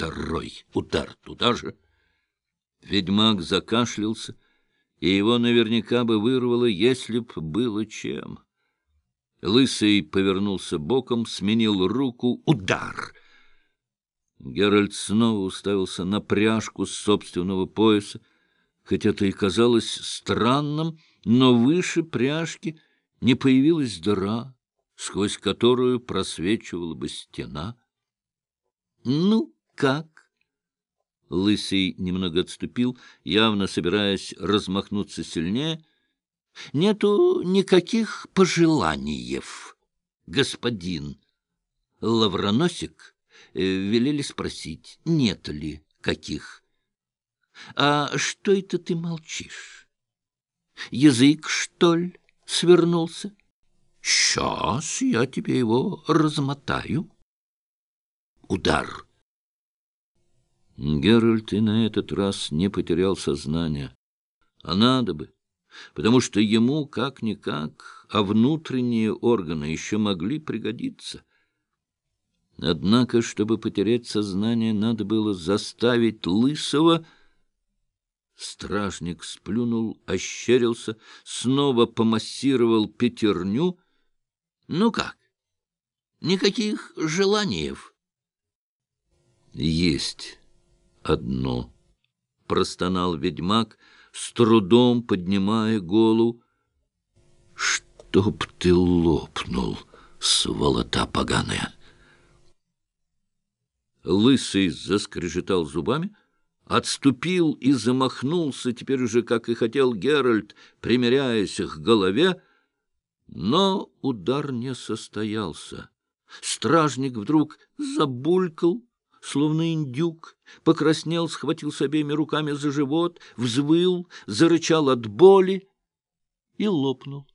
Второй удар туда же. Ведьмак закашлялся, и его наверняка бы вырвало, если б было чем. Лысый повернулся боком, сменил руку. Удар! Геральт снова уставился на пряжку с собственного пояса. Хоть это и казалось странным, но выше пряжки не появилась дыра, сквозь которую просвечивала бы стена. — Ну, как? Лысый немного отступил, явно собираясь размахнуться сильнее. — Нету никаких пожеланиев, господин. Лавроносик э, велели спросить, нет ли каких. — А что это ты молчишь? Язык, что ли, свернулся? Сейчас я тебе его размотаю. Удар. Геральт и на этот раз не потерял сознание. А надо бы, потому что ему, как-никак, а внутренние органы еще могли пригодиться. Однако, чтобы потерять сознание, надо было заставить Лысого... Стражник сплюнул, ощерился, снова помассировал пятерню. Ну как? Никаких желаний? Есть одно, — простонал ведьмак, с трудом поднимая голову. — Чтоб ты лопнул, сволота поганая! Лысый заскрежетал зубами, отступил и замахнулся, теперь уже, как и хотел Геральт, примеряясь к голове, но удар не состоялся. Стражник вдруг забулькал, словно индюк, покраснел, схватился обеими руками за живот, взвыл, зарычал от боли и лопнул.